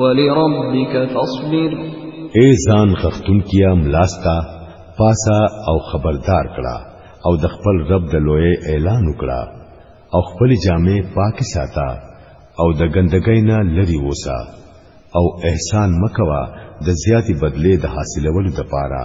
ولربك فاصبر اے ځان خختون کیا ملاستا پاسا او خبردار کړه او د خپل رب د لوی اعلان وکړه او خپل جامع پاکي ساته او د ګندګۍ نه لري وسه او احسان مکوا د زیاتې بدلې د حاصلولو د پاره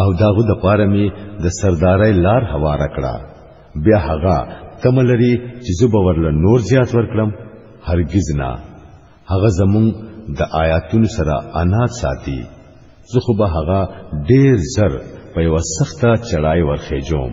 او داغه د پاره می د سردارای لار هوار کړه بیا هغه تم لري چې زوبه ورله نور زیات ورکړم هرگز نه هغه زمون د آیاتونو سره انا ساتي زه خو به هغه ډیر زر په یو سخته چړای ورخېجوم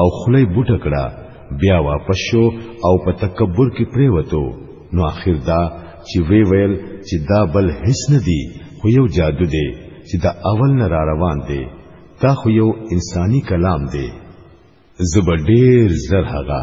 او خلی بوټه کړه بیا واپس شو او په تکبر کې پریوتو نو اخر دا چې وی ویل چې دا بل هیڅ نه دی خو یو جادو دی چې دا اول نه را روان دی دا خو یو انساني کلام دی زبر ډیر زر هغه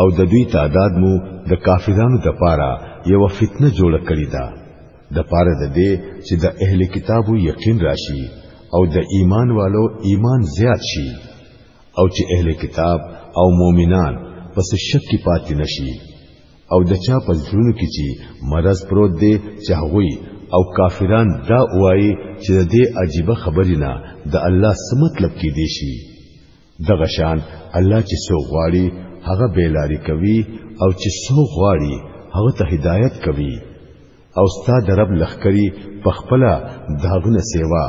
او د دوی تعداد مو د کافرانو د پاره یو فتنه جوړ کړی دا د پاره د دې چې د اهل کتابو یقین راشي او د ایمان والو ایمان زیات شي او چې اهل کتاب او مؤمنان پس شک کې پاتې نشي او د چا په ځلونو کې چې مرض پروت دی چې هغوی او کافران دا وایي چې د دې عجیب خبرې نه د الله سمت لب کې دی شي دغه شان الله چې سو غواړي هغه بیلاری کوي او چې سو غواړي هغه ته هدایت کوي او ستا د رب لخکري په خپل داغونه سیوا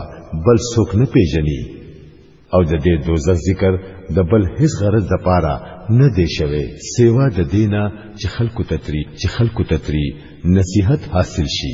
بل څوک نه پیژني او د دې دوزخ ذکر د بل هیڅ غرض د پاره نه دی شوی سیوا د دینه چې خلکو تتری چې خلکو تتری نصیحت حاصل شي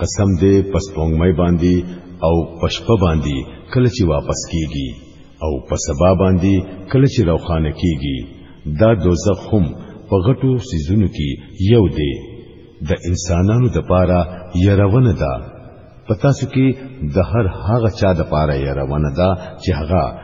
قسم دې پس پونګمې باندې او پشپ باندې کله چې واپس کیږي او په سبا باندې کله چې روخانه کیږي دا دوزخ هم په غټو سيزونو کې یو دی د انسانانو د پاره يرونه ده پتا سو کې د هر هغه چا د پاره يرونه ده چې هغه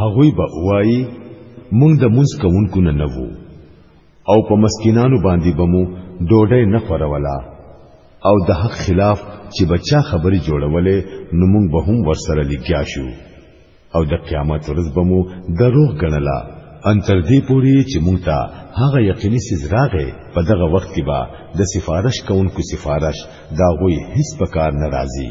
هغوی به وایي مونږ د مونږ کوونکو نه نه وو او په مسکینانو باندې به مو ډوډۍ نه خوروله او د حق خلاف چې بچا خبرې جوړولې نو مونږ به هم ورسره لګیا شو او د قیامت ورځ به مو دروغ ګڼله ان تر دې پوري چې مونږ ته هغه یقیني سیز راغې په دغه وخت کې به د سفارش کوونکو سفارش دا غوي هیڅ په کار ناراضي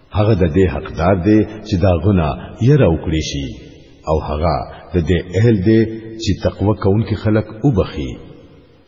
هغه د دې حقدار دی چې دا غنا یره وکړي شي او هغه د دې اهل دی چې تقوا کوونکي خلک وبخي